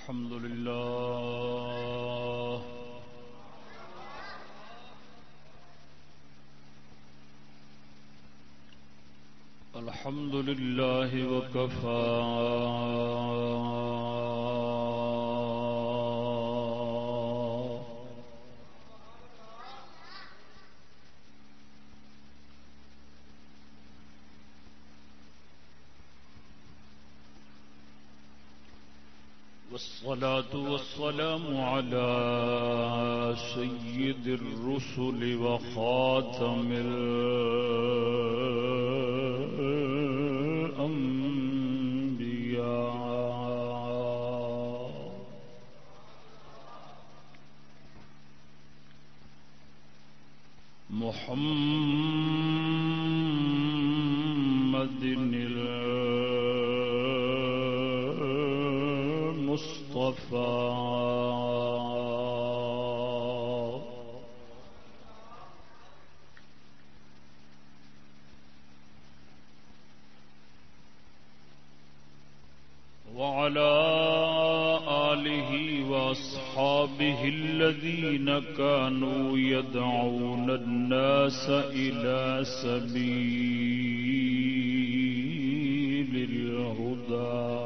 الحمد لله. الحمد لله وكفى. والصلاة والسلام على سيد الرسل وخاتم الأنبياء. محمد يدعون الناس إلى سبيل الهدى.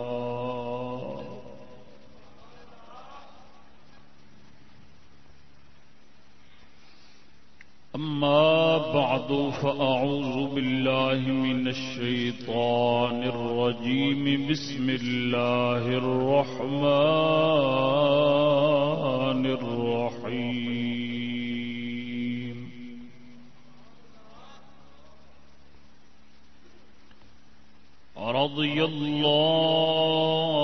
أما بعد، فأعوذ بالله من الشيطان الرجيم. بسم الله الرحمن الرحيم. رضي الله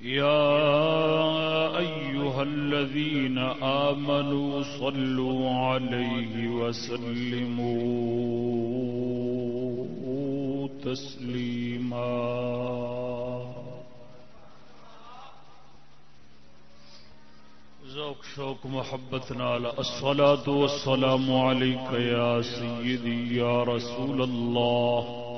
يا أيها الذين آمنوا صلوا عليه وسلموا تسليما. ذوق، شوق، محبت، نال. الصلاة والسلام عليك يا سيدي، يا رسول الله.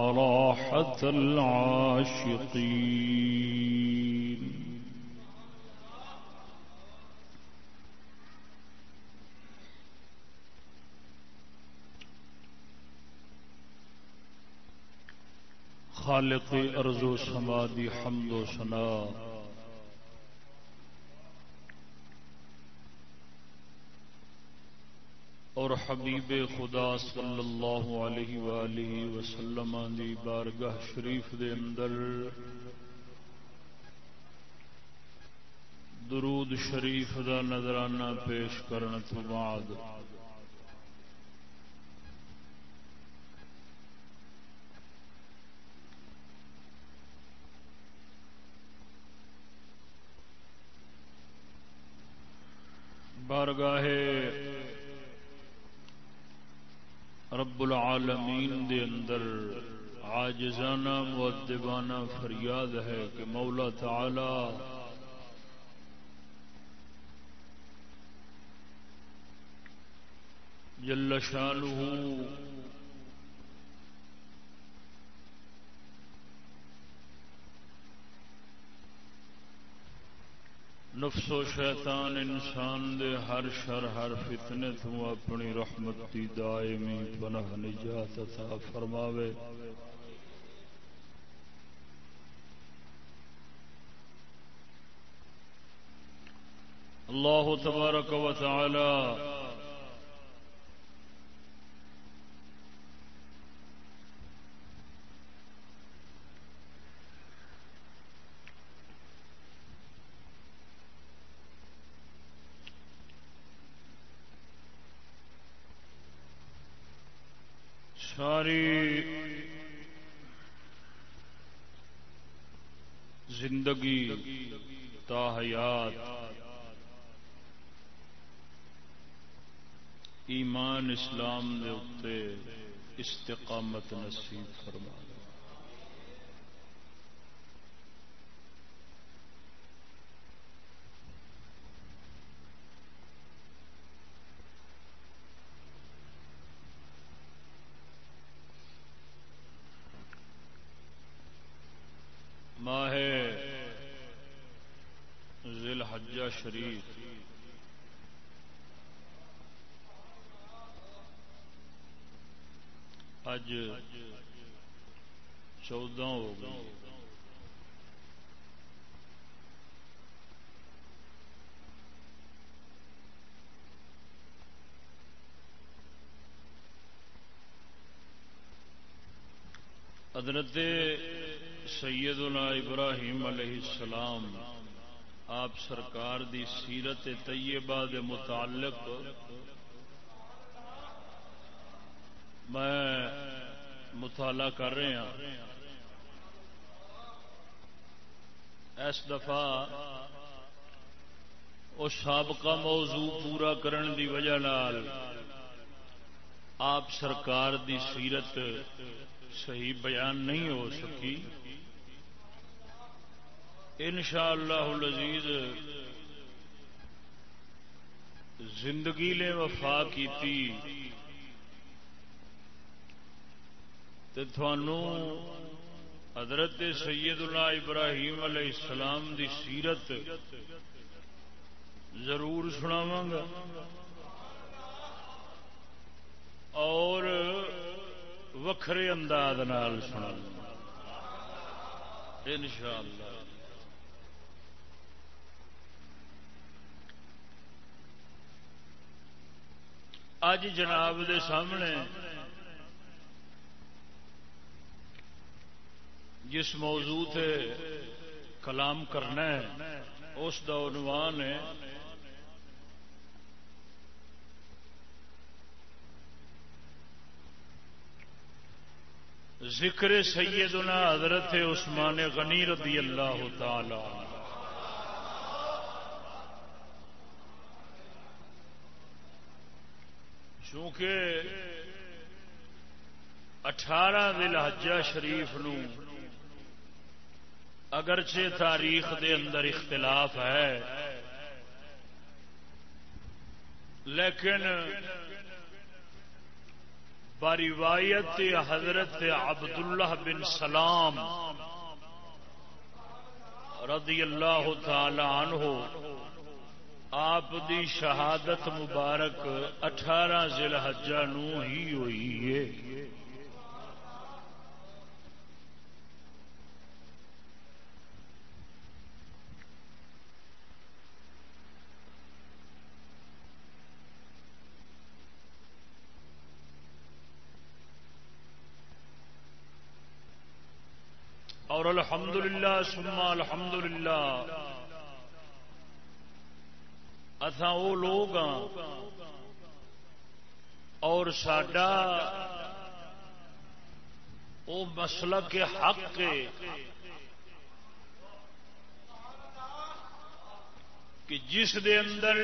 راحة العاشقين. خالق ارض و سما دی حمد و سنا اور حبیب خدا صلی اللہ علیہ وآلہ وسلم دی بارگاہ شریف دے اندر درود شریف دا نظرانہ پیش کرنے تو بعد بارگاہ رب العالمین دے اندر عاجزانہ مؤدبانہ فریاد ہے کہ مولا تعالی جل شانہ نفس و شیطان انسان دے ہر شر، ہر فتنے تو اپنی رحمت دی دائمی پناہ نجات عطا فرماوے۔ اللہ تبارک و تعالی ساری۔ زندگی تا حیات۔ ایمان اسلام دے استقامت نصیب فرما شریف۔ اج چودہ ہو گئی۔ حضرت سیدنا ابراہیم علیہ السلام آپ سرکار دی سیرت طیبہ دے متعلق میں مطالعہ کر رہا ہاں۔ اس دفعہ اس سابقہ موضوع پورا کرن دی وجہ نال آپ سرکار دی سیرت صحیح بیان نہیں ہو سکی۔ ان شاء اللہ زندگی نے وفا کی حضرت سید اللہ ابراہیم علیہ السلام دی سیرت ضرور سناواں گا۔ اور وکھرے انداز سنا ان شاء اللہ اج جناب دے سامنے جس موضوع تے کلام کرنا ہے، اس کا عنوان ہے، ذکر سیدنا حضرت عثمان غنی رضی اللہ تعالی چونکہ اٹھارہ دل حجا شریف نو اگرچہ تاریخ دے اندر اختلاف ہے، لیکن بروایت حضرت عبداللہ بن سلام رضی اللہ تعالی عنہ آپ دی شہادت مبارک اٹھارہ ضلع نو ہی ہوئی ہے۔ اور الحمدللہ سما الحمدللہ۔ اتھا وہ لوگ ہاں۔ اور سڈا وہ مسل کے حق کہ جس دے اندر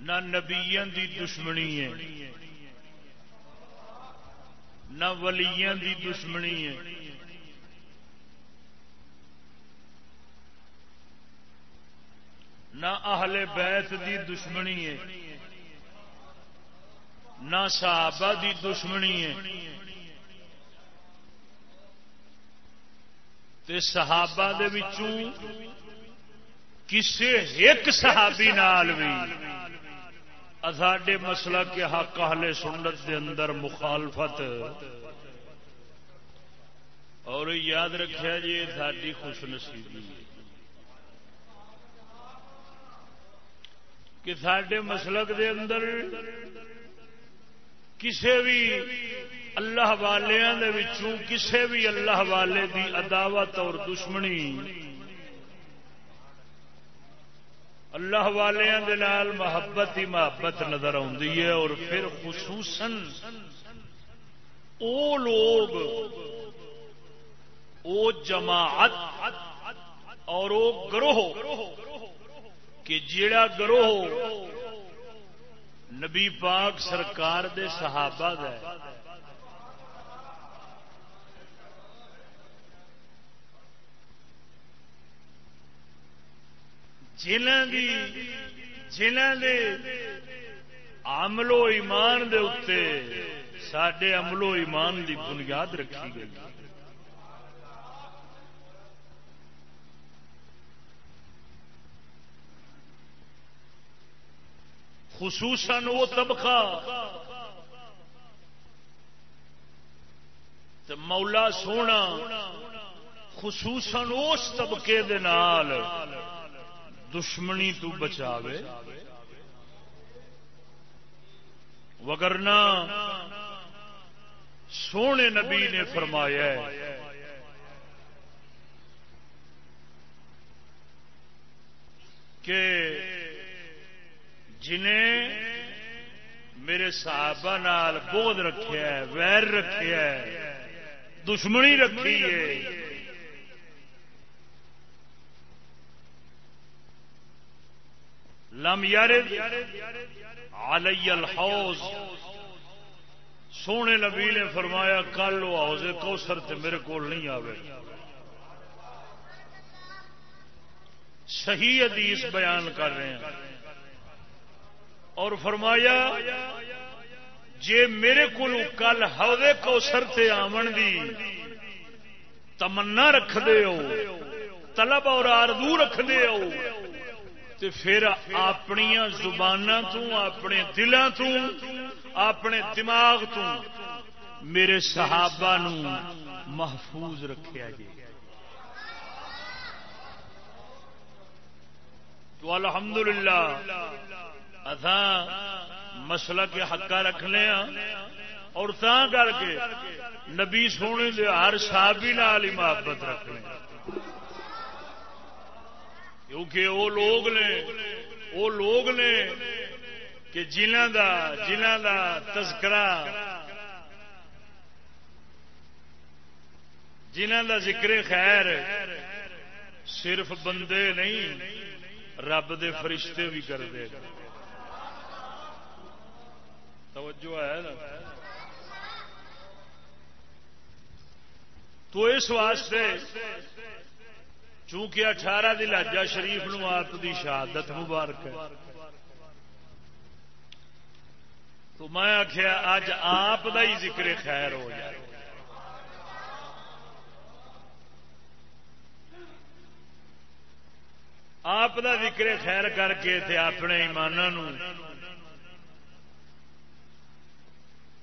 نہ نبیان دی دشمنی ہے، نہ ولیاں دی دشمنی ہے۔ نہ اہل بیت دی دشمنی ہے، نہ صحابہ دی دشمنی ہے۔ تے صحابہ دے وچوں کسے ایک صحابی نال بھی ساڈے مسئلہ کے حق اہل سنت دے اندر مخالفت۔ اور یاد رکھا جی ساری خوش نصیبی کہ سڈے مسلک دے اندر کسے بھی اللہ والوں وچوں کسے بھی اللہ والے دی عداوت اور دشمنی اللہ والوں محبت ہی محبت نظر آتی ہے اور پھر خصوصاً او لوگ، او جماعت اور او گروہ کہ جیڑا گروہ نبی پاک سرکار دے صحابہ دے دے عمل و ایمان دے اتے سڈے عمل و ایمان دی بنیاد رکھی گئی۔ خصوصاً وہ طبقہ مولا سونا خصوصاً اس طبقے دے نال دشمنی تو بچاوے۔ وگرنا سونے نبی نے فرمایا کہ جنہیں میرے صحابہ نال بوجھ رکھے ویر رکھے دشمنی رکھی ہے۔ لم یارد علی الحوض۔ سونے نبی نے فرمایا، کل وہ حوض کوسر تے میرے کو نہیں آئے صحیح حدیث بیان کر رہے ہیں۔ اور فرمایا، جے میرے کو کل ہودے کوسر تے آمن دی، تمنا رکھ دے ہو، طلب اور آردو رکھ دے ہو، تے پھر اپنی زبان تو اپنے دلوں تو اپنے دماغ تو میرے صحابہ نو محفوظ رکھیا جی تو الحمدللہ مسئلہ کے حقا رکھنے ہاں اور تا کر کے نبی سونے دے ہر صحابی نال ہی محبت رکھنے کیونکہ وہ لوگ نے، وہ لوگ نے کہ جنہ دا جنہ دا تذکرہ جنہ دا ذکر خیر صرف بندے نہیں، رب دے فرشتے بھی کرتے توجہ ہے نا؟ تو اس واسطے چونکہ اٹھارہ دلاجا شریف نو آپ دی شہادت مبارک ہے، تو میں آخیا اج آپ دا ہی ذکر خیر ہو جائے۔ آپ دا ذکر خیر کر کے اپنے ایمانوں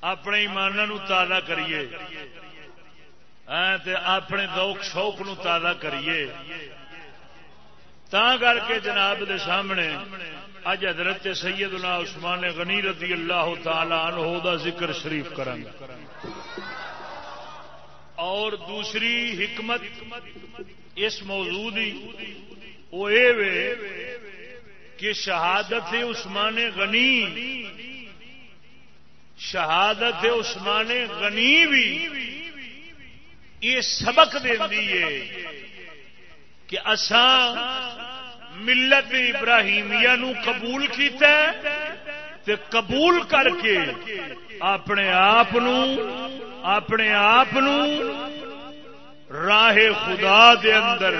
اپنے ایمان تازہ کریے۔ ہاں، اپنے دوک شوق نو تازہ کریے۔ تا کر کے جناب دے سامنے اج حضرت سیدنا عثمان غنی رضی اللہ تعالی عنہ دا ذکر شریف کریں اور دوسری حکمت اس موضوع دی، وہ کہ شہادت عثمان غنی شہادت عثمان غنی بھی یہ سبق دینی ہے کہ اسان ملت ابراہیمیہ نو قبول کیتا ہے تے قبول کر کے اپنے آپ اپنے آپ راہ خدا دے اندر،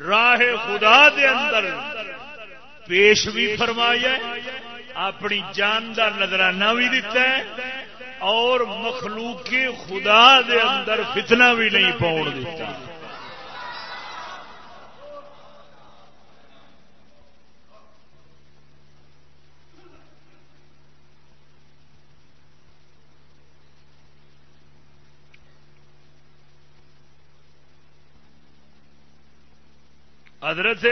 راہ خدا دے اندر پیش بھی فرمایا اپنی جان کا نظرانہ بھی دتا ہے اور مخلوق خدا دے اندر فتنہ بھی نہیں پاؤ دیتا حضرت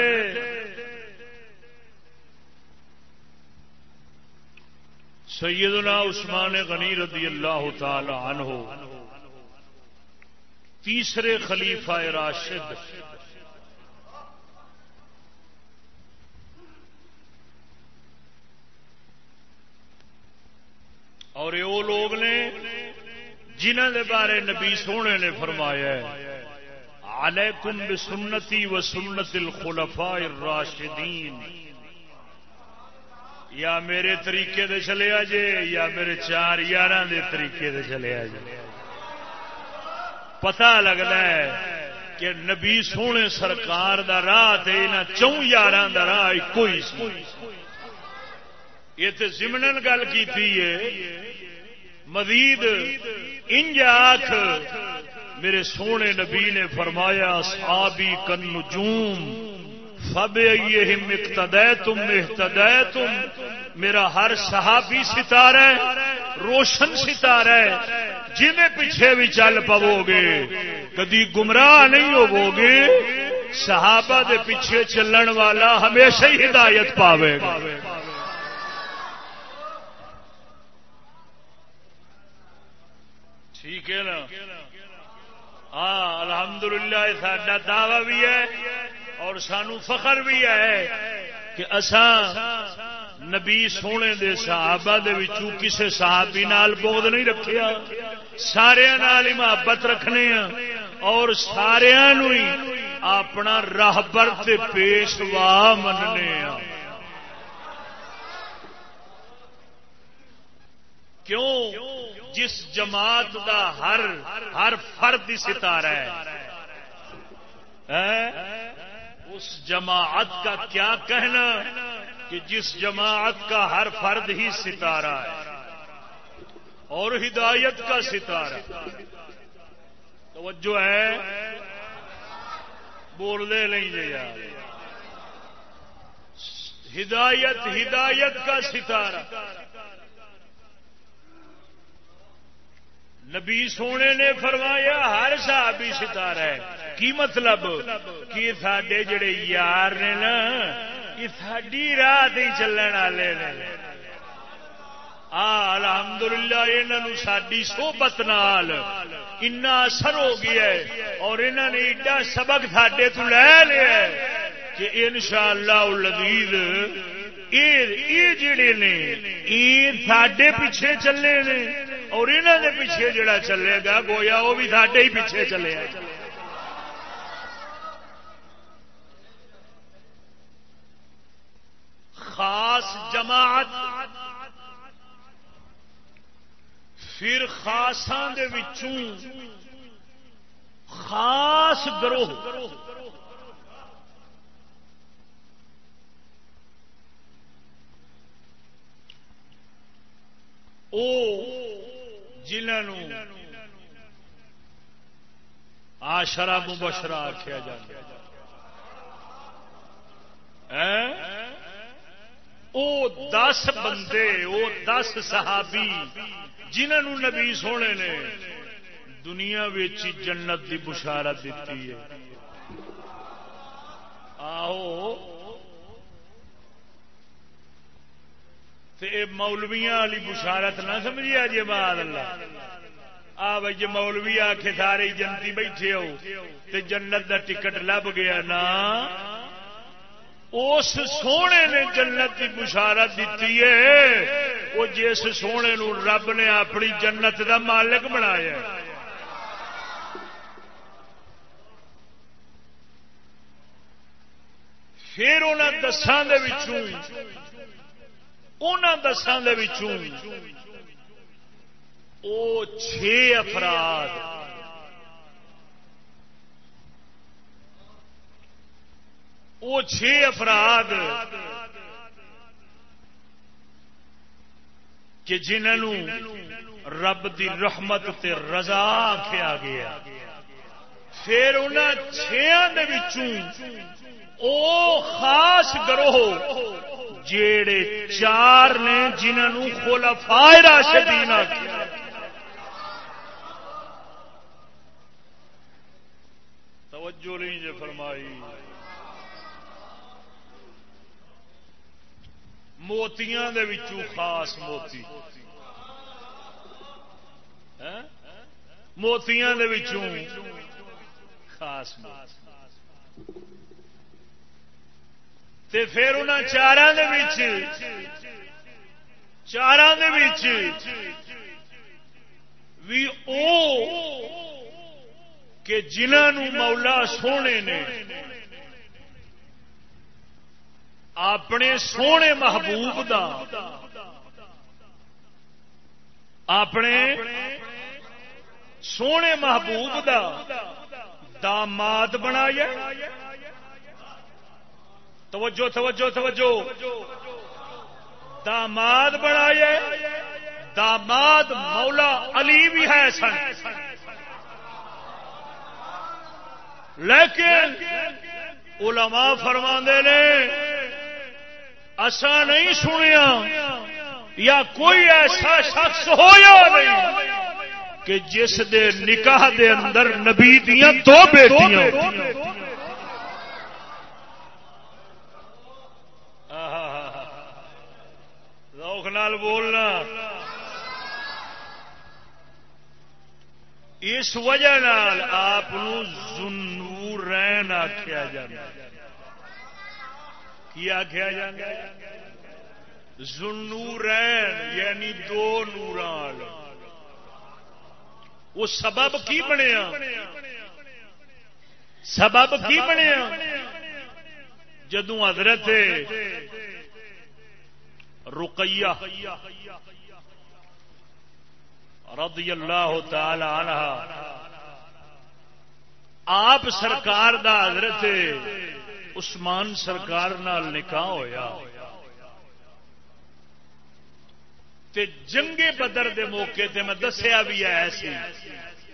سیدنا عثمان غنی رضی اللہ تعالی عنہ، تیسرے خلیفہ راشد۔ اور یہ وہ لوگ نے جنہ دے بارے نبی سونے نے فرمایا ہے، علیکم بسنتی و سنت الخلفاء الراشدین۔ یا میرے طریقے دے چلے آجے یا میرے چار یار دے طریقے دے چلے آجے پتا لگتا ہے کہ نبی سونے سرکار دا راہ تے چون یار دا راہ کوئی سی۔ یہ تو زمن گل کی مزید انج آخ میرے سونے نبی نے فرمایا صحابی کن نجوم فب اقتدے تم احتدے تم میرا ہر صحابی ستارہ روشن ستارہ جی پیچھے بھی چل پو گے کدی گمراہ نہیں ہوو گے صحابہ دے پیچھے چلن والا ہمیشہ ہی ہدایت پاوے گا۔ ٹھیک ہے نا؟ ہاں الحمدللہ، ساڈا دعوی بھی ہے۔ اور سانو فخر بھی ہے کہ اسان نبی سونے دے صحابہ دے وچوں کسے صحابی نال بغض نہیں رکھیا۔ سارے نال ہی محبت رکھنے ہیں اور سارے ہی اپنا راہبر تے پیشوا مننے ہیں کیوں؟ جس جماعت دا ہر ہر فرد ستارہ ہے؟ اس جماعت کا کیا کہنا کہ جس جماعت کا ہر فرد ہی ستارہ ہے اور ہدایت کا ستارہ توجہ ہے؟ بول دے نہیں جی یار۔ ہدایت ہدایت کا ستارہ۔ نبی سونے نے فرمایا ہر صحابی ستارہ ہے۔ کی مطلب؟ کہ سڈے جڑے یار نے نا، یہ ساری راہ ہی چلن والے نے۔ الحمد للہ یہ ساری سوبت نال اثر ہو گیا ہے اور انہوں نے ایڈا سبق سڈے تو لے لیا کہ ان شاء اللہ جڑے نے یہ سڈے پیچھے چلے نے اور انہوں دے پیچھے جڑا چلے گا، گویا وہ بھی سڈے ہی پیچھے چلے خاص جماعت پھر خاصاں دے وچوں خاص گروہ جنہوں آشرا مبشرا آخیا جا دس بندے وہ دس صحابی جنہوں نبی سونے نے دنیا جنت کی بشارت دیتی ہے۔ آہو۔ مولویا والی بشارت نہ سمجھیا جی باد اللہ۔ آ بھائی جی مولوی آ کے سارے جنتی بیٹھے ہو، تے جنت دا ٹکٹ لب گیا نا اس سونے نے جنت کی بشارت دیتی ہے۔ وہ جس سونے نو رب نے اپنی جنت دا مالک بنایا پھر انہوں دسان دسان چھ افراد وہ چھ افراد کہ جنہوں رب دی رحمت تے رضا آخیا گیا۔ پھر ان او خاص گروہ جیڑے چار نے جنہوں خلفاء راشدین آخیا توجہ نہیں جے فرمائی۔ موتیاں دے وچوں خاص موتی۔ ہاں؟ موتیاں دے وچوں خاص موتی۔ تے پھر ان چار چار بھی او کہ جنہوں مولا سونے نے اپنے سونے محبوب دا، اپنے سونے محبوب دا داماد بنایا۔ توجہ توجہ توجہ۔ داماد بنایا۔ داماد مولا علی بھی ہے سن۔ لیکن علماء فرما نے اسا نہیں سنیا یا کوئی ایسا شخص ہو یا نہیں کہ جس دے نکاح دے اندر نبی دیا دو بیٹیاں روک نال بولنا۔ اس وجہ نال آپ زنور رین آخیا جا کی آخیا جا زنور یعنی دو نوران۔ وہ سبب کی بنیا سبب کی بنیا جدو حضرت رقیہ رضی اللہ تعالی عنہ، آپ سرکار دا حضرت عثمان سرکار نال نکاح ہویا۔ تے جنگے بدر دے موقع تے میں دسیا بھی ایسی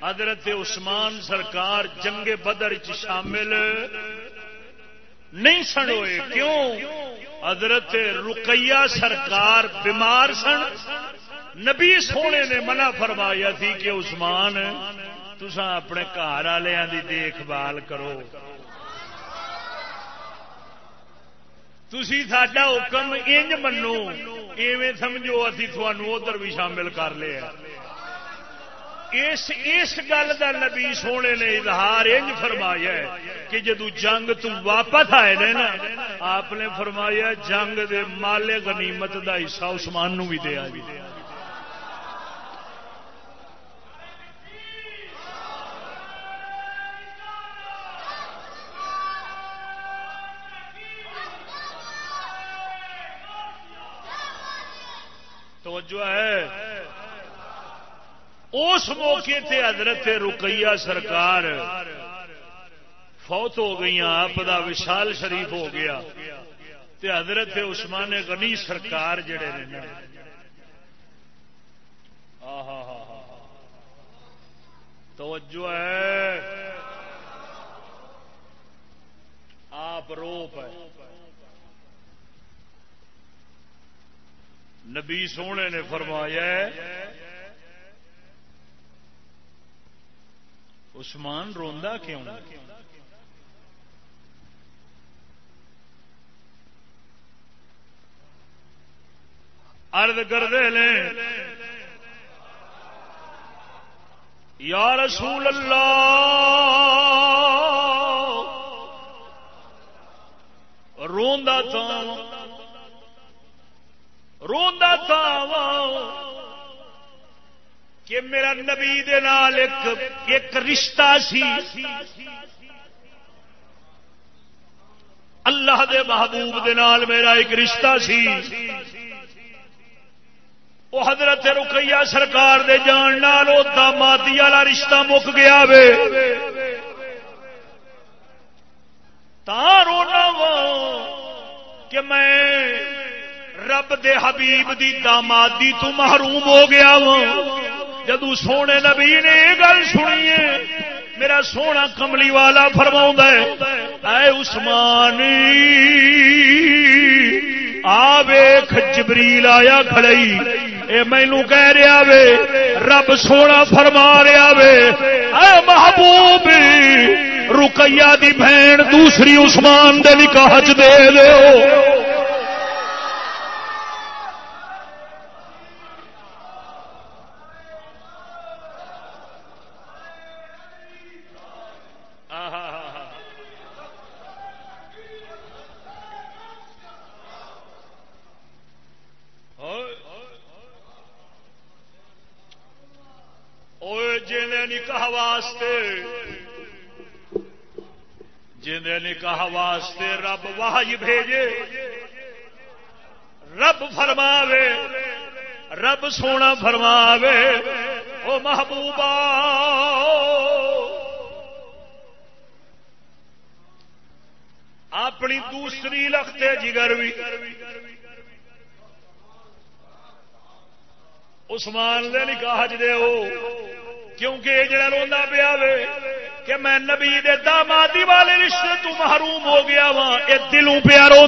حضرت عثمان سرکار جنگے بدر چ شامل نہیں سن ہوئے۔ کیوں؟ حضرت رقیہ سرکار بیمار سن۔ نبی سونے نے منع فرمایا تھی کہ عثمان تسا اپنے گھر والوں کی دیکھ بھال کرو۔ تھی ساڈا حکم انج منو، ایویں سمجھو ابھی تھانوں ادھر بھی شامل کر لیا۔ اس اس گل کا نبی سونے نے اظہار انج فرمایا کہ جدو جنگ تو واپس آئے نے نا، آپ نے فرمایا جنگ دے مالے غنیمت دا حصہ عثمان نو بھی دیا بھی توجہ ہے۔ اس موقع تے حضرت رقیہ سرکار فوت ہو گئی آپ دا وشال شریف ہو گیا۔ تے حضرت عثمان غنی سرکار جڑے نے توجہ ہے۔ آپ روپ ہے نبی سونے نے فرمایا عثمان روندا کیوں؟ ارد کر لیں یا رسول اللہ، روندا تھا۔ روندا تھا کہ میرا نبی دے نال ایک ایک رشتہ سی۔ اللہ دے محبوب دے نال میرا ایک رشتہ سی۔ وہ حضرت رکیا سرکار دے جان نال دامادی والا رشتہ مک گیا وے۔ تا رونا وا کہ میں رب دے حبیب دی دامادی تو محروم ہو گیا وا جدو سونے نبی نے یہ گل سنی میرا سونا کملی والا فرما اے عثمان آ ویخ جبریل آیا کھڑی۔ اے مینو کہہ رہا وے، رب سونا فرما رہا وے۔ اے محبوب رکیا دی بہن دوسری عثمان دے نکاح چ دے نکاح واسطے جن نکاح واسطے رب واہج بھیجے۔ رب فرماوے، رب سونا فرماوے، او محبوبہ اپنی دوسری لختے جگر بھی۔ عثمان دے نکاح چ دے کیونکہ یہ جڑا روا پیا کہ میں نبی دے دامادی والے رشتے تو محروم ہو گیا وا یہ دلوں پیا رو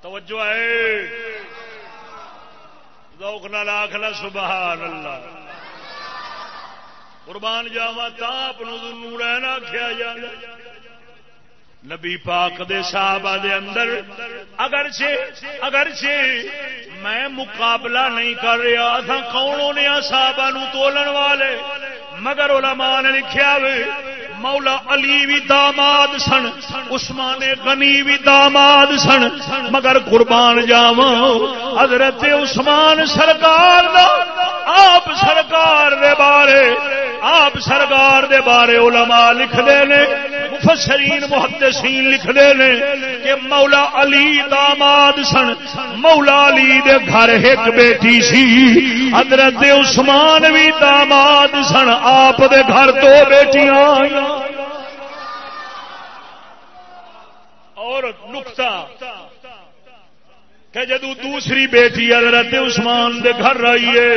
توجہ ہے۔ ذوق نہ لاکھ نہ سبحان اللہ۔ قربان جاوا تاپ نور رہنا کیا جانا نبی پاک دے صحابہ دے اندر اگر سے اگر سے میں مقابلہ نہیں کر رہا تھا کون نے صحابہ نو تولن والے؟ مگر علماء نے لکھیا وے، مولا علی بھی داماد سن، عثمان غنی بھی داماد سن، مگر قربان جاوا حضرت عثمان سرکار دا، آپ سرکار دے بارے، آپ سرکار دے بارے علماء لکھ دے نے مفسرین محدثین لکھ دے نے کہ مولا علی داماد سن، مولا علی دے گھر ایک بیٹی سی، حضرت عثمان بھی داماد سن، آپ دے گھر دو بیٹیاں اور نقطہ، کہ جدو دوسری بیٹی حضرت عثمان دے گھر رہیے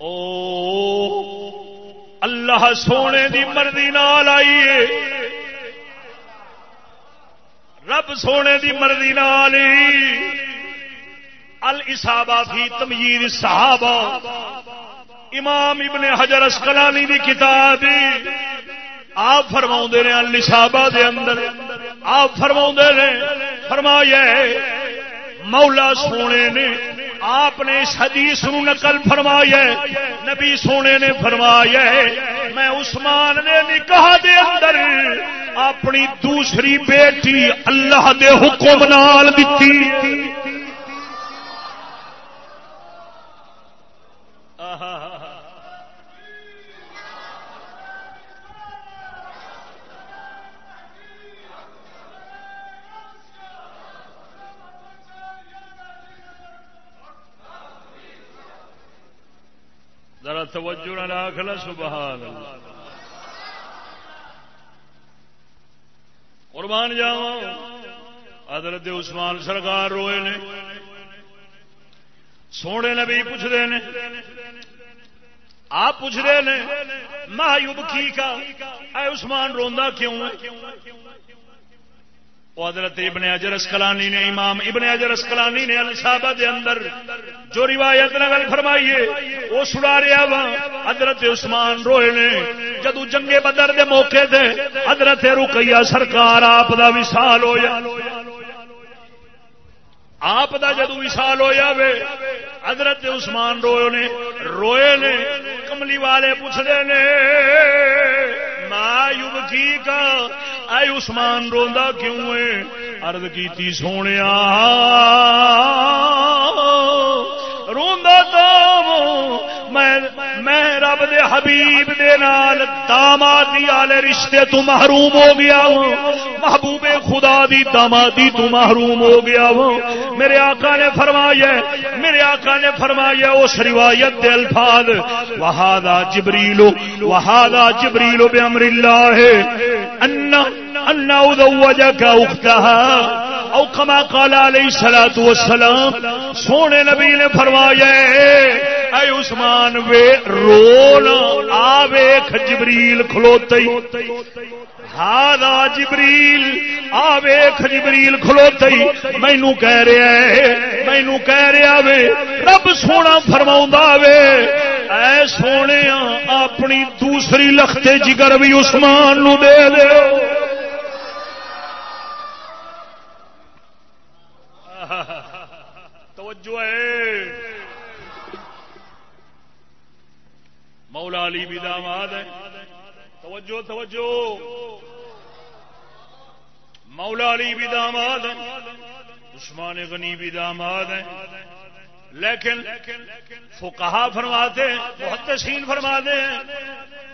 او اللہ سونے دی مرضی نال آئیے رب سونے دی مرضی نال الاسابہ فی تمیر صحابہ۔ امام ابن حجر اسکلانی دی کتاب۔ آپ فرما نے الاسابہ دے اندر۔ آپ فرما نے۔ فرمایا مولا سونے نے آپ نے اس حدیث نو نقل فرمایا نبی سونے نے فرمایا میں عثمان نے نکاح دے اندر اپنی دوسری بیٹی اللہ دے حکم نال دیتی۔ ذرا توجہ نہ سبحان قربان جاوا حضرت عثمان سرکار روئے نے. سونے نبی پوچھتے ہیں آپ پوچھ رہے ہیں مایوب کی کا؟ اے عثمان، روندا کیوں؟ حضرت ابن اجر اسکلانی نے، امام ابن اجر اسکلانی نے الصابہ دے اندر جو روایت نقل فرمائیے وہ سنا رہا وا، حضرت عثمان روئے نے۔ جدو جنگے بدر دے موقع تھے حضرت رکیا سرکار آپ دا وصال ہویا۔ آپ دا جدو وصال ہویا وے، حضرت عثمان روئے نے روئے نے، کملی والے پوچھتے نے، ما یبکی کا اے عثمان روندا کیوں ہے؟ عرض کیتی، سونیا۔ رب دے حبیب دے نال دامادی والے رشتے تو محروم ہو گیا ہوں محبوب خدا دی دامادی تو محروم ہو گیا ہوں میرے آقا نے فرمایا، میرے آقا نے فرمایا، اس روایت دے الفاظ وہادا جبریل وہادا جبریل بے امر اللہ ہے ان ان ادوجک اختها اوکھما کالا علیہ سلا تو سونے نبی نے فرمایا اے عثمان وے رونا آوے جبریل کھلوتے ہاں جبریل آوے جبریل کھلوتے مینو کہہ رہا ہے مینو کہہ رہا وے، رب سونا فرما وے۔ اے سونے اپنی دوسری لختے جگر بھی عثمان نو دے دے توجہ ہے. مولا علی بھی داماد ہے. توجہ توجہ. مولا علی بھی داماد ہے. عثمان غنی بھی داماد ہے. لیکن فقہا فرماتے ہیں بہت تحسین فرماتے ہیں،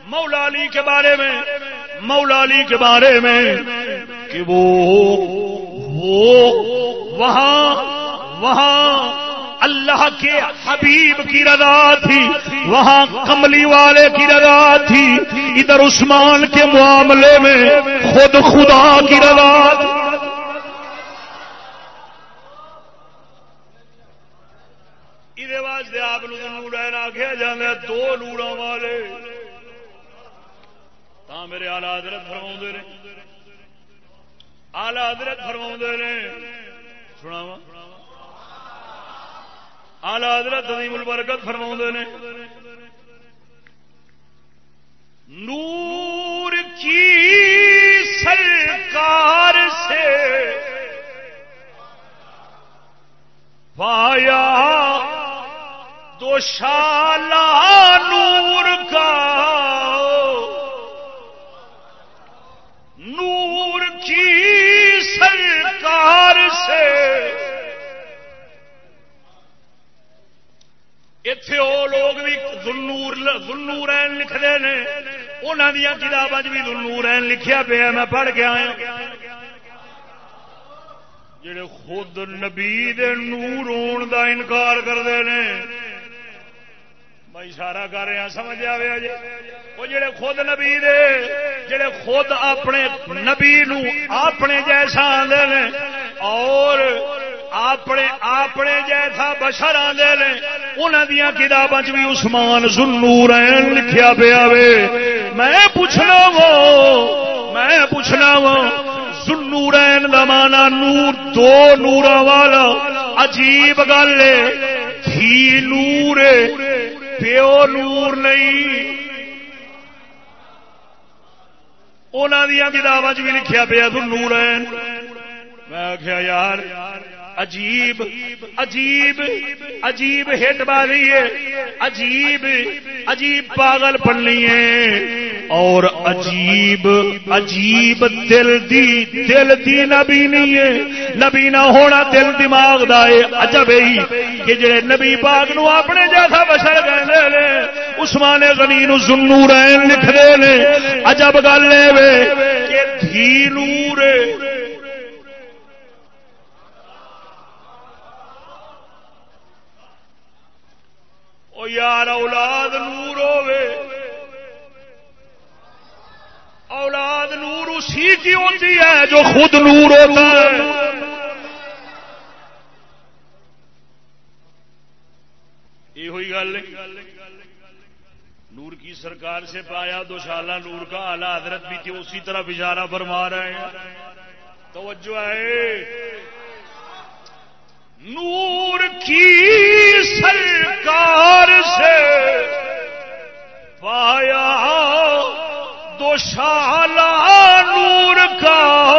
مولا علی کے بارے میں، مولا علی کے بارے میں کہ وہ، وہاں وہاں اللہ کے حبیب کی رضا تھی، وہاں کملی والے کی رضا تھی، ادھر عثمان کے معاملے میں خود خدا کی رضا تھی۔ آپ نور آخیا جانا دو لوڑا والے۔ تا میرے آلہ حضرت فرما نے۔ آلہ حضرت فرما نے سنا آلہ حضرت عظیم البرکت فرما نے، نور کی سرکار سے پایا تو شالا نور کا۔ نور کی سرکار سے اتے وہ لوگ بھی زنور دلور لکھتے ہیں انہوں دیا کتابیں بھی دلور لکھیا پیا میں پڑھ کے آیا جڑے خود نبی دے نور ہون دا انکار کرتے ہیں میں اشارہ کر رہا سمجھ آیا جی وہ جڑے خود نبی دے جڑے خود اپنے نبی نو اپنے جیسا آدھے اور اپنے اپنے جیسا بشر آدھے انہوں دیا کتابوں بھی عثمان سنور لکھیا پیا وے۔ میں پوچھنا وا میں پوچھنا وا سنورین دمانا نور، دو نورا والا۔ عجیب گل تھی نور پیو نور نہیں۔ انہوں دیا کتابیں بھی لکھیا پیا تو نور میں آخیا یار عجیب عجیب عجیب ہٹ بازی ہے۔ عجیب عجیب پاگل پنی ہے اور عجیب عجیب دل دی دل دی نبی نہیں ہے۔ نبی نہ ہونا دل دماغ دا ہے۔ عجب ہی کہ جڑے نبی پاک نو اپنے جیسا بشر کہندے نے عثمان غنی نو ذنورین لکھ دے نے عجب گل ہے کہ دھی نور یار اولاد نور ہوے اولاد نور اسی کی ہوتی ہے جو خود نور ہوتا ہے۔ یہ ہوئی گل۔ نور کی سرکار سے پایا دو شالہ نور کا، اعلی حضرت بھی تھی اسی طرح بچارا فرما رہے ہیں۔ توجہ ہے۔ نور کی سرکار سے پایا دو شالا نور کا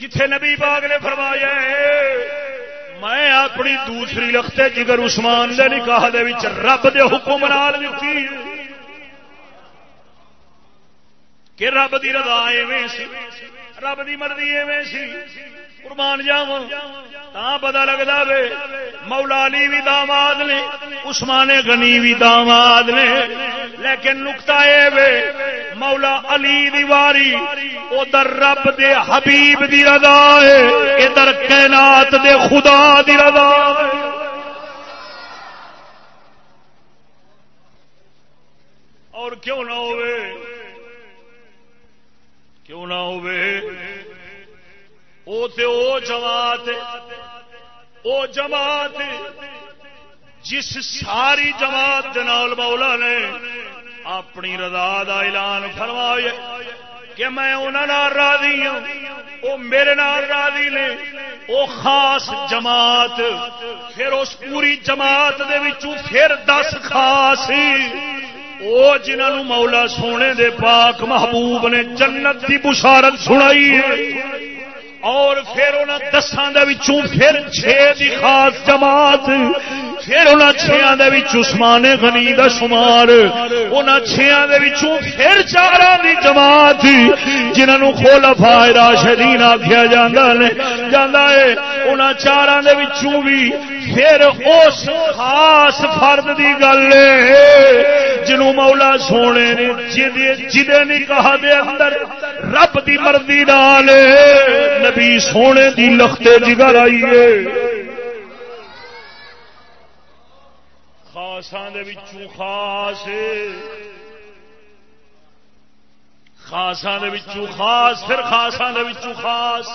جتھے نبی باغ نے فرمایا میں اپنی دوسری لخت جگر عثمان دے نکاح دے وچ رب دے حکم نال دتی کہ رب دی رضا ایویں سی، رب دی مرضی ایویں سی، قربان جاو تا پتا لگتا وے، مولا علی بھی داماد نے، عثمان غنی بھی داماد نے، لیکن نکتا وے، مولا علی دی واری، ادھر رب دے حبیب دی رضا ہے، ادھر کائنات دے خدا دی رضا ہے۔ اور کیوں نہ ہوئے؟ کیوں نہ او تے او جماعت او جماعت جس ساری جماعت نال مولا نے اپنی رضا دا اعلان فرمایا کہ میں انہوں راضی ہوں وہ میرے نال راضی نے وہ خاص جماعت، پھر اس پوری جماعت دے وچوں پھر دس خاص وہ جنہوں مولا سونے دے پاک محبوب نے جنت کی بشارت سنائی ہے۔ اور پھر انہوں دسان پھر چھ دی خاص جماعت، پھر انہوں چھیاں عثمان غنی دا شمار انہوں چھیاں پھر چار دی جماعت جنہوں خلفا راشدین آخیا جانا ہے انہوں چار بھی پھر اس خاص فرد دی گل جنوں مولا سونے نے، جدے نکاح دے اندر رب دی مرضی نال نبی سونے دی لختے جگر آئیے خاصان دے وچوں خاص خاصان دے وچوں خاص، پھر خاصان دے وچوں خاص۔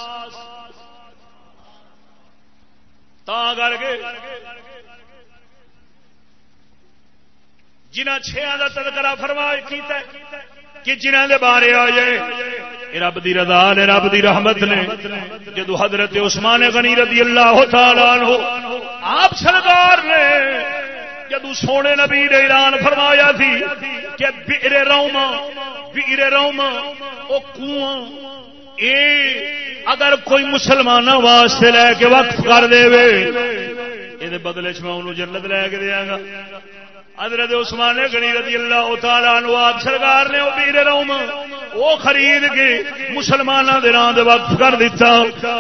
تا کر کے جنہ چھیا کا تذکرہ فرمایا کیتا ہے کہ جنہ دے بارے آ جائے رب دی رضا نے، رب دی رحمت نے۔ جدو حضرت عثمان غنی رضی اللہ تعالی عنہ آپ سرکار نے جدو سونے نبی نے اعلان فرمایا تھی کہ بئر روما بئر روما، او کنواں اے، اگر کوئی مسلمان واسطے لے کے وقف کر دے یہ بدلے چ میں جنت لے کے دیا گا حضرت عثمان گنی رضی اللہ تعالیٰ عنہ، آپ سرکار نے وہ ویر روم وہ خرید کے مسلمانوں کے نام وقف کر دیتا۔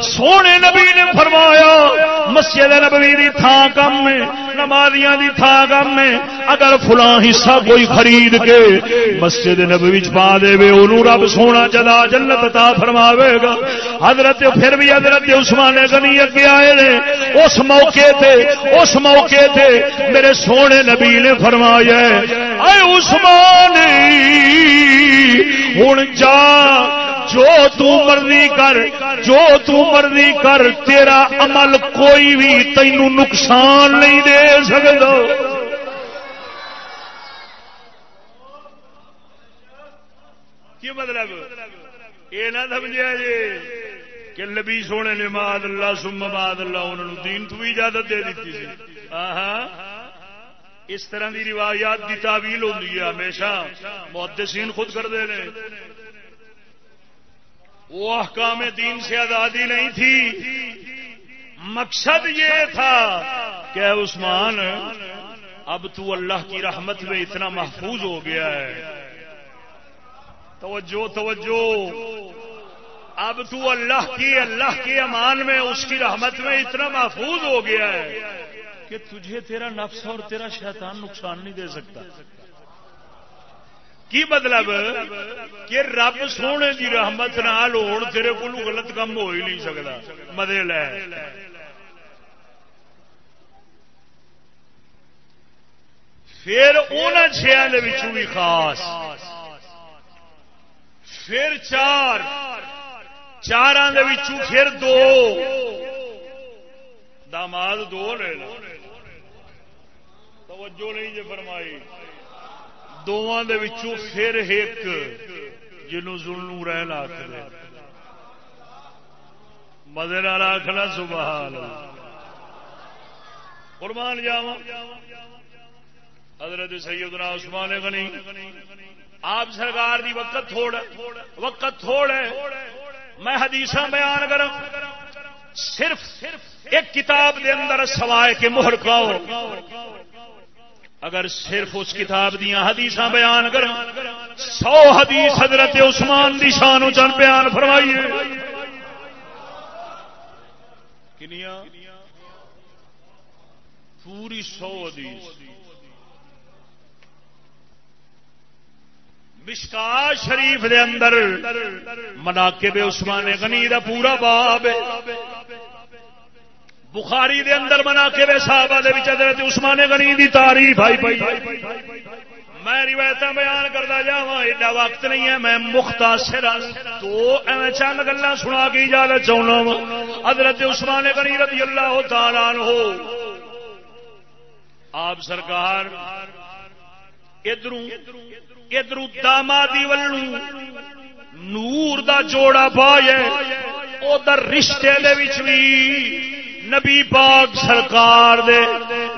سونے نبی نے فرمایا، مسجد نبوی دی تھان کم میں نمازیاں دی تھان کم میں اگر فلاں حصہ کوئی خرید کے مسجد نبوی چ پا دے انہوں رب سونا جدا جنت عطا فرماوے گا۔ حضرت، پھر بھی حضرت عثمان غنی اگے آئے نے، اس موقع تے، اس موقع تے میرے سونے نبی نے فرمایا اے عثمان ہوں جا، جو تو مرضی کر، جو تو مرضی کر، تیرا عمل کوئی بھی تینوں نقصان نہیں دے سکتا۔ کی مطلب؟ یہ نہ سمجھا جی کہ نبی سونے نے ماد اللہ سم ماد اللہ، انہوں دین تو اجازت دے دیتی سی۔ اس طرح کی روایات کی تعویل ہوتی ہے ہمیشہ۔ محدثین خود کرتے ہیں وہ احکام دین سے آزادی نہیں تھی۔ مقصد یہ تھا کہ عثمان، اب تو اللہ کی رحمت میں اتنا محفوظ ہو گیا ہے۔ توجہ توجہ۔ اب تو اللہ کی، اللہ کے امان میں اس کی رحمت میں اتنا محفوظ ہو گیا ہے۔ کہ تجھے تیرا نفس اور تیرا شیطان نقصان نہیں دے سکتا۔ کی مطلب؟ کہ رب سونے کی رحمت نال ہو تیرے کو غلط کام ہو ہی نہیں سکتا۔ مدے لے۔ پھر ان چھ بھی خاص۔ پھر چار۔ چار پھر دو۔ داماد دو لے لو توجہ نہیں جی فرمائی۔ دونوں دے وچوں پھر ایک جنوں ظلم رہن آخر مدر آخنا سبحان قربان جاوا حضرت سیدنا عثمان غنی۔ آپ سرکار دی وقت تھوڑ وقت تھوڑ ہے۔ میں حدیث بیان کروں۔ صرف ایک کتاب دے اندر سوائے کے مہر کاؤ اگر صرف اس کتاب دیا حدیث بیان کر سو حدیث حضرت عثمان دی شان چن بیان فرمائیے۔ کنیا پوری سو حدیث۔ مشکا شریف دے اندر مناقب عثمان غنی دا پورا باب بخاری دے اندر منا کے صحابہ دے وچ حضرت عثمان غنی دی تعریف آئی پئی۔ میں روایت بیان کرتا جا ایڈا وقت نہیں ہے، میں مختصر ہاں۔ تو ایویں چند گلا سنا کے اجازت چاہنا ہاں۔ حضرت عثمان غنی رضی اللہ تعالی عنہ۔ آپ سرکار ادھر ادھر دامادی ولو نور دا جوڑا پایا ادھر رشتے دے وچ بھی نبی پاک سرکار دے،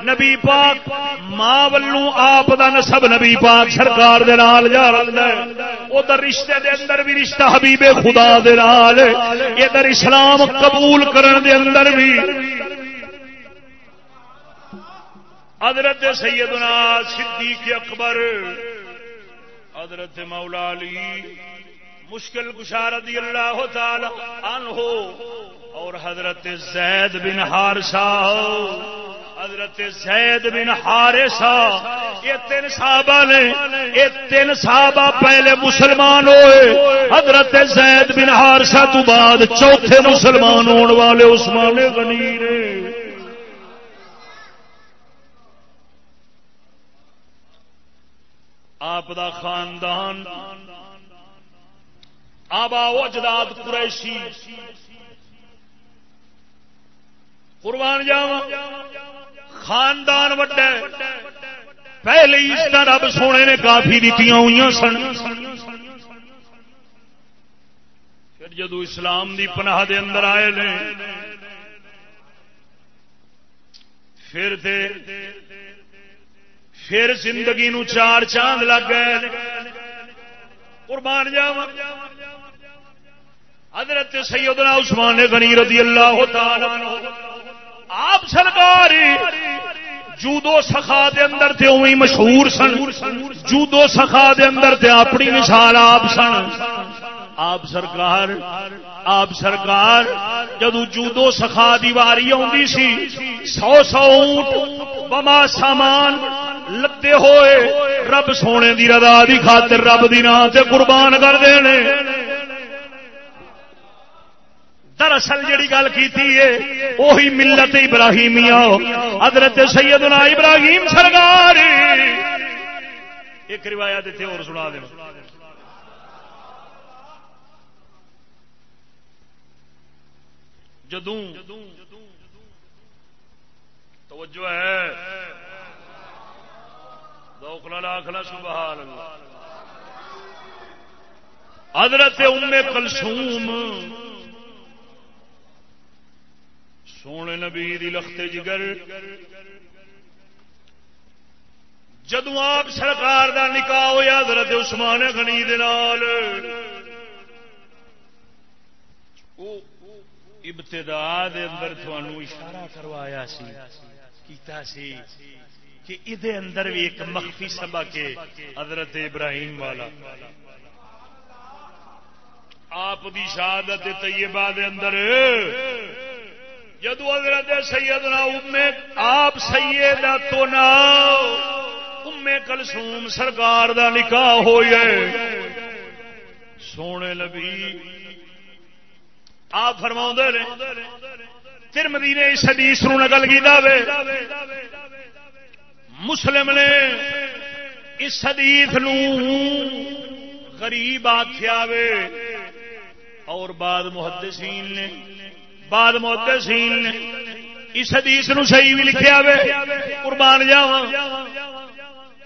نبی پاک ماں ولو آپ دا نسب نبی پاک سرکار دے نال جا رہا ہے۔ ادھر رشتے دے اندر بھی رشتہ حبیب خدا دے نال ادھر اسلام قبول کرن دے اندر بھی۔ حضرت سیدنا صدیق اکبر، حضرت مولا علی مشکل رضی اللہ تعالی عنہ اور حضرت زید بن ہارسا حضرت زید بن ہارسا یہ تین صحابہ نے، یہ تین صحابہ پہلے مسلمان ہوئے۔ حضرت زید بن ہارسا تو بعد چوتھے مسلمان ہونے والے عثمان غنی نے آپ دا خاندان آبا و اجداد قریشی۔ قربان جاوا خاندان وڈا پہلے اس رب سونے نے کافی دیتی ہوئی سن۔ پھر جدو اسلام دی پناہ دے اندر آئے نے، پھر دے پھر زندگی نو چار چاند لگ گئے۔ قربان جاوا حضرت سیدنا عثمان غنی رضی اللہ تعالی آپ سرکار جودو سخا دے اندر تے اوی مشہور سن۔ جودو سخا دے اندر تے اپنی مثال آپ سن۔ آپ سرکار آپ سرکار، جدو جودو سخا دی واری آتی سی، سو سو اونٹ بما سامان لتے ہوئے رب سونے دی رضا دی خاطر رب دی نا تے قربان کر دینے۔ دراصل جڑی گل کی وہی ملت ابراہیمیا حضرت سیدنا ابراہیم سرکار۔ ایک روایت اتنے اور سنا دیں جدوں۔ توجہ ہے۔ دوکلا لاکھلا سبحان اللہ حضرت ام کلثوم۔ سونے نبی دی لختے جگر۔ جدو آپ سرکار دا نکاح ہوا حضرت عثمان غنی دال ابتدا دے اندر تھانو اشارہ کروایا سی، کیتا سی کہ ادھے اندر بھی ایک مخفی سبق ہے حضرت ابراہیم والا۔ آپ دی شہادت طیبہ دے اندر جدو حضرت سیدنا ام آپ سیدہ تو نا ام کلسوم سرکار دا نکاح ہوئے۔ سونے نبی آپ فرما نے، پھر مدینے اس حدیث نو نقل کی دے مسلم نے اس حدیث نو غریب آخیا وے۔ اور بعد محدثین نے، بعد محدثین نے اس حدیث نو صحیح بھی لکھیا وے۔ قربان جاواں۔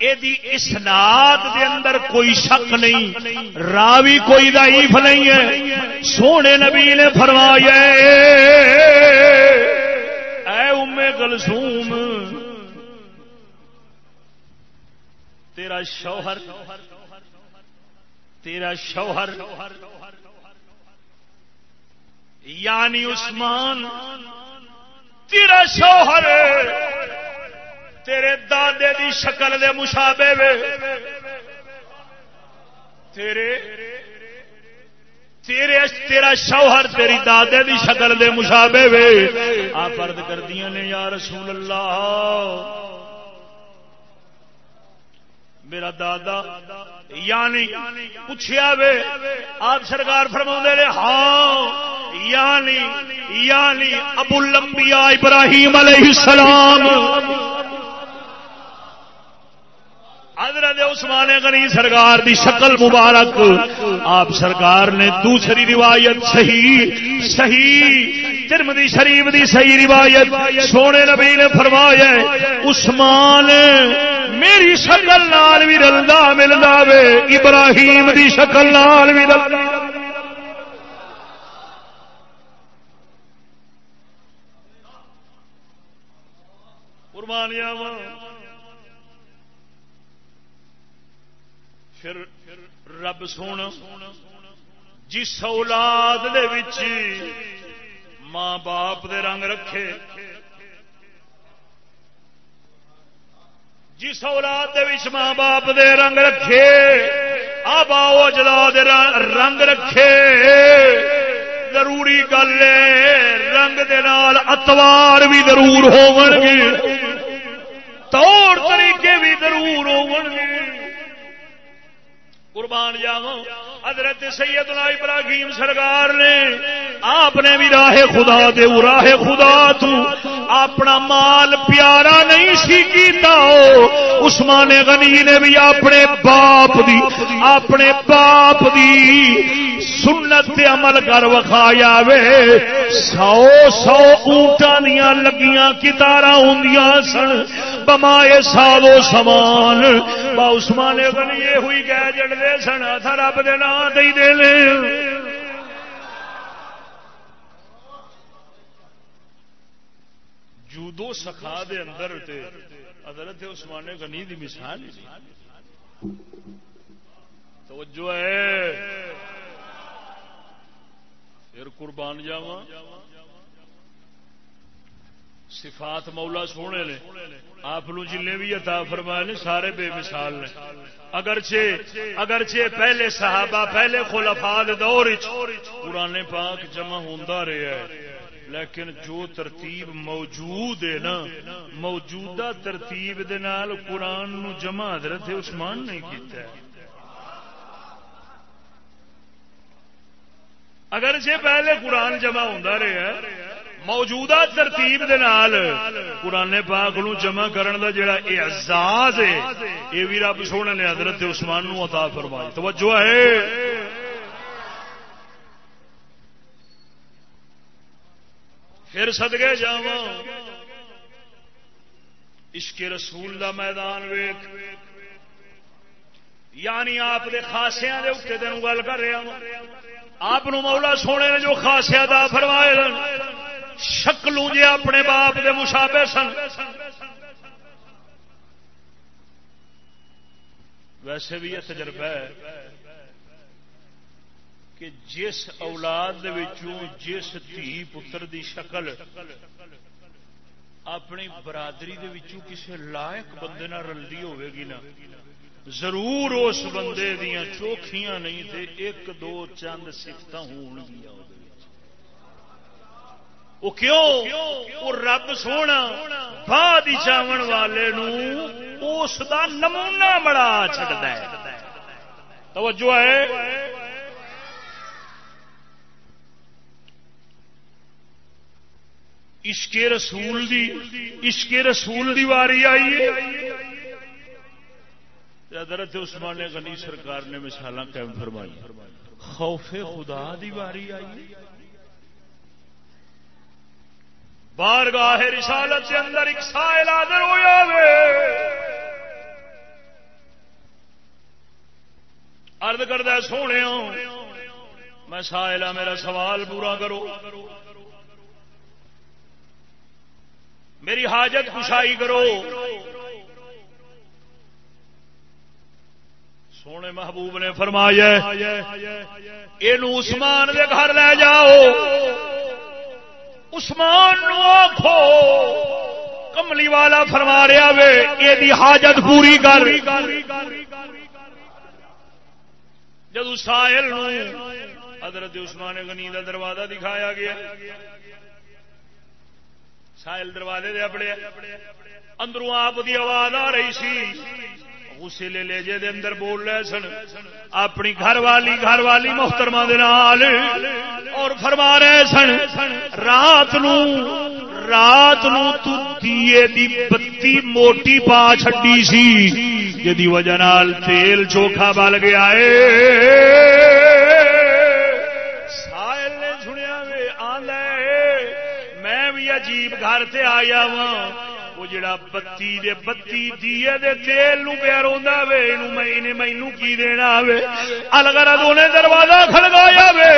اسناد دے اندر کوئی شک نہیں، راوی کوئی ضعیف نہیں ہے۔ سونے نبی نے فرمایا، اے ام گلسوم تیرا شوہر تیرا شوہر یعنی عثمان، تیرا شوہر۔ تیرے دادے دی شکل دے مشابے وے۔ تیرے تیرے تیرا شوہر تیری دادے دی شکل دے مشابے وے۔ آپ ارد کر دیا نے یا رسول اللہ۔ میرا دادا یعنی پوچھا وے۔ آپ سرکار فرما رہے ہاں یعنی یعنی ابو الانبیاء ابراہیم علیہ السلام۔ حضرت عثمان غنی سرکار دی شکل مبارک۔ آپ سرکار نے دوسری روایت صحیح صحیح۔ ترمدی شریف دی صحیح روایت۔ سونے نبی نے فرمایا عثمان، میری شکل نال بھی رلدا ملدا وے، ابراہیم دی شکل نال بھی رلدا۔ قربانیاں پھر رب سونا جس اولاد دے وچ ماں باپ دے رنگ رکھے، جس اولاد دے وچ ماں باپ دے رنگ رکھے، آبا جلا رنگ رکھے، ضروری گل رنگ دے نال اتوار بھی ضرور ہو طور طریقے بھی ضرور ہو قربان جاؤ حضرت سیدنا ابراہیم سرکار نے آپ نے بھی راہ خدا دے راہ خدا تو اپنا مال پیارا نہیں سی کیتا عثمان غنی نے بھی اپنے باپ دی، اپنے باپ دی سنت عمل کر وکھایا وے۔ سو سو اونٹا دیا لگیاں کتارا ہوں سن۔ بمائے سالو سمان با عثمان غنی ہوئی گئے جڑ سن۔ تھا رب دے نام دے دے لے۔ جودو سکھا دے اندر تے حضرت عثمان غنی دی مثال توجہ ہے۔ پھر قربان جاواں۔ صفات مولا سونے نے آپ جن بھی عطا فرمائے نے، سارے بے مثال نے۔ اگرچہ اگرچہ پہلے صحابہ، پہلے خلفاء دور پرانے پاک جمع ہوتا رہا ہے، لیکن جو ترتیب موجود ہے نا، موجودہ ترتیب دے نال قرآن نو جمع حضرت عثمان نہیں کیتا ہے۔ اگرچہ پہلے قرآن جمع ہوتا رہا موجودہ ترتیب دے نال قرآن پاک نو جمع کرن دا جڑا اعزاز ہے یہ بھی رب سونے نے حضرت عثمان نو عطا فرمائی۔ توجہ ہے؟ پھر سدگے جا عشق رسول دا میدان ویک یعنی آپ دے خاصیاں دے اتنے تین گل کر رہا ہوں۔ آپ مولا سونے نے جو خاصیات فرمائے شکلوں جے اپنے باپ دے مشابے سن۔ ویسے بھی یہ تجربہ ہے کہ جس اولاد جس دھی پتر دی شکل اپنی برادری دے کسی لائق بندے رلدی ہوے گی نا ضرور اس بندے دیا چوکھیاں نہیں تھے ایک دو چند سفت ہو وہ کیوں؟ وہ رب سونا بعد چاون والے اس دا نمونہ بڑا چڑھتا ہے۔ توجہ ہے؟ عشق رسول دی، عشق رسول دی واری آئی حضرت عثمان غنی سرکار نے مثال قائم فرمائی۔ خوف خدا دی واری آئی۔ بار گاہ رسالت سے اندر ایک سائل آدر ہو جاوے ارد کردہ سونے میں سائلہ، میرا سوال پورا کرو۔ میری حاجت خوشائی کرو۔ سونے محبوب نے فرمایا یہ عثمان کے گھر لے جاؤ. اسمان آخو کملی والا فرما رہا وے یہ حاجت پوری کر. جدو ساحل حضرت عثمان غنی کا دروازہ دکھایا گیا ساحل دروازے دے اپنے اندروں آپ کی آواز آ رہی سی اسے لے لے جے دے اندر بول رہے سن، اپنی گھر والی گھر والی محترمہ دے نال۔ اور فرما رہے سن، رات نو رات نو تو دیے دی بتی موٹی پا چھڈی سی، جدی وجہ نال تیل چوکھا بل گیا ہے سائل نے سنیا وے، آندا میں بھی عجیب گھر تے آیا ہوں وہ جڑا بتی دے بتی دیے دے تیل نو پیا روندا وے اینو میں نے مینوں کی دینا وے الگ انہیں دروازہ کھڑکایا وے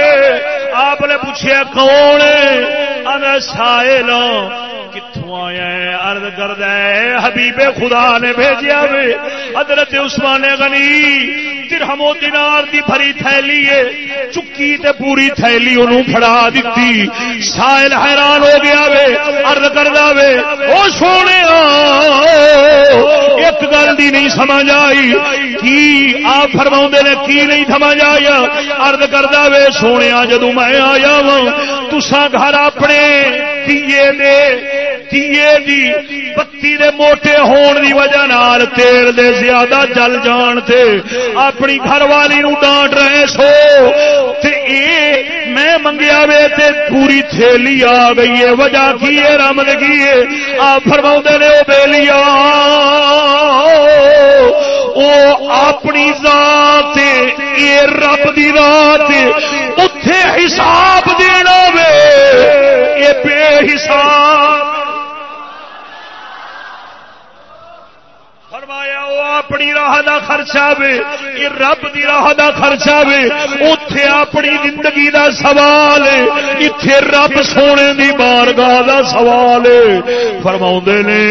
آپ نے پوچھیا کون انا سائل کتوں آیا ہے عرض کردا ہے حبیب خدا نے بھیجیا وے حضرت عثمان غنی درہم و دینار دی بھری تھیلی ہے۔ چکی تے پوری تھیلی انہوں پھڑا دیتی۔ سائل حیران ہو گیا وے، عرض کردا وے، او سونے ایک گل دی نہیں سمجھ آئی۔ کی آپ فرماؤں نے، کی نہیں سمجھ آیا عرض کردا وے، سونے جدو میں آیا وا تسا گھر اپنے دیے دے دیے دی، بتی دے موٹے ہون دی وجہ نال تیل دے زیادہ جل جان تے اپنی گھر والی نو ڈانٹ رہے سو۔ تے اے میں منگیا وے تے پوری تھیلی آ گئی ہے۔ وجہ کی ہے؟ رمد کی ہے۔ آپ فرماؤں نے، او بیلیا او اپنی ذات، اے رب دی رات اتے حساب دینا وے۔ اے بے حساب۔ فرمایا اپنی راہ دا خرچہ وے، یہ رب دی راہ دا خرچہ وے، اوتھے اپنی زندگی دا سوال ہے، ایتھے رب سونے دی بارگاہ دا سوال ہے۔ فرماوندے نے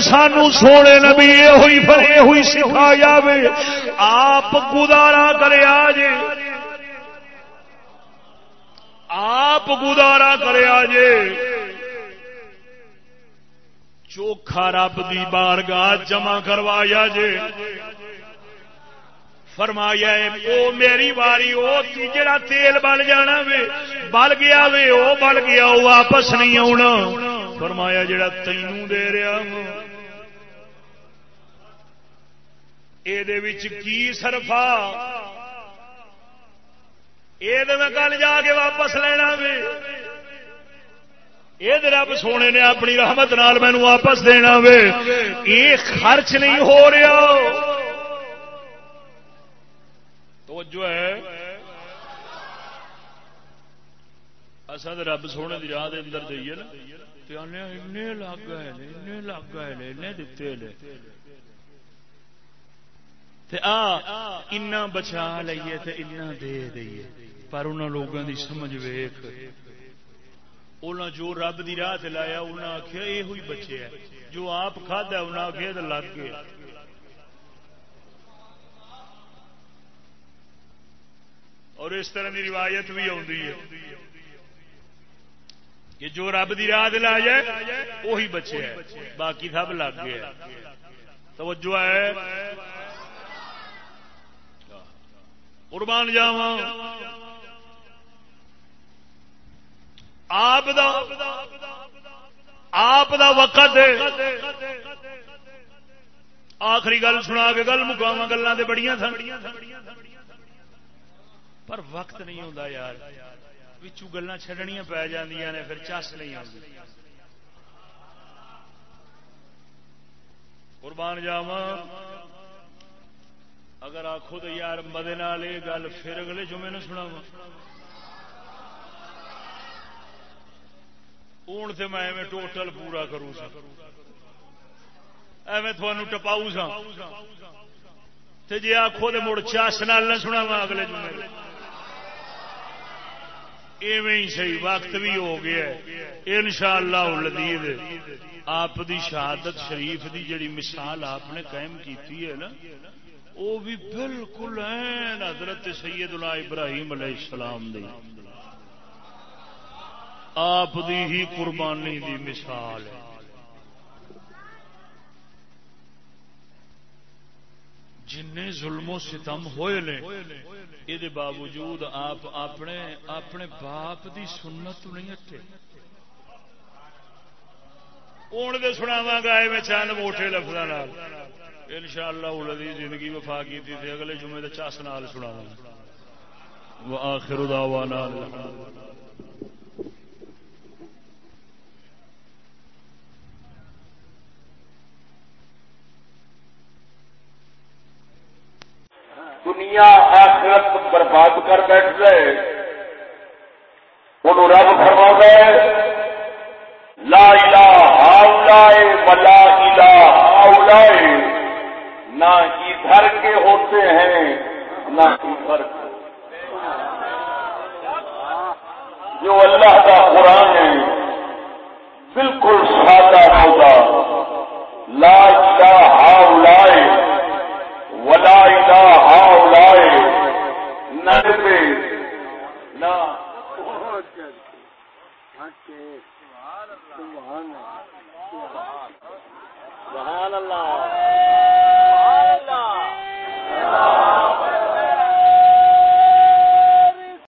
سانو سونے نبی یہ ہوئی فرے ہوئی سکھایا وے۔ آپ گزارا کرے آجے۔ آپ گزارا کرے آجے۔ چوکھا رب دی بارگاہ جمع کروایا جے۔ فرمایا او میری واری، او جڑا تیل بل جانا وے، بل گیا وے، او بل گیا، او واپس نہیں آنا فرمایا، جڑا تینوں دے رہا ہاں۔ یہ کی سرفا یہ کل جا کے واپس لینا وے۔ یہ رب سونے نے اپنی رحمت نال مینو واپس دینا وے۔ یہ خرچ نہیں ہو رہا۔ تو جو ہے اصل رب سونے کی راہ اندر دئیے نا۔ لگ گئے لگ گئے دتے آ بچا لیے دے دئیے۔ پر انہوں لوگوں کی سمجھ ویخ انہیں جو رب کی راہ لایا انہیں آخیا یہ ہوئی بچے ہے۔ جو آپ کھدا انہیں آخیا تو لگ گئے۔ اور اس طرح کی روایت بھی آتی ہے کہ جو رب کی راہ لا جائے وہی بچے ہے۔ باقی سب لگ گئے توجہ ہے۔ قربان جاوا آپ آپ دا وقت آخری گل سنا کے گل مکاوا گلان تو بڑی پر وقت نہیں ہوتا یار۔ پچھو گلان چڈنیا پی جی نے، پھر چس نہیں آتی قربان جاوا اگر آخو تو یار مدے یہ گل پھر اگلے جمعے نے سنا ہوں تو میں ایویں ٹوٹل پورا کروں سا ایویں تھانوں ٹپاؤ سا تے جی آخو تو مڑ چاس نال سنا وا اگلے جمعے ایویں ہی صحیح وقت بھی ہو گیا ان شاء اللہ لدید آپ دی شہادت شریف دی جڑی مثال آپ نے قائم کیتی ہے نا وہ بھی بالکل حضرت سیدنا ابراہیم علیہ السلام دی آپ دی ہی قربانی دی مثال ہے۔ جن ظلم و ستم ہوئے نے یہ باوجود آپ اپنے اپنے باپ دی سنت نہیں ہٹے ہوں تو سناوا گا میں چند موٹے لفظ ان شاء اللہ الدی زندگی وفا کی تھی اگلے جمعے کے چس نال سناوا آخر دعوانا۔ دنیا آخرت برباد کر بیٹھ گئے انہوں رب فرما لا الہ ولا الہ ہاؤلائے نہ ادھر کے ہوتے ہیں، نہ ادھر کے۔ جو اللہ کا قرآن ہے، بالکل سادہ ہوگا لا الہ ہاؤلائے ولا الہ ہاؤلائے نہ نہ سبحان اللہ۔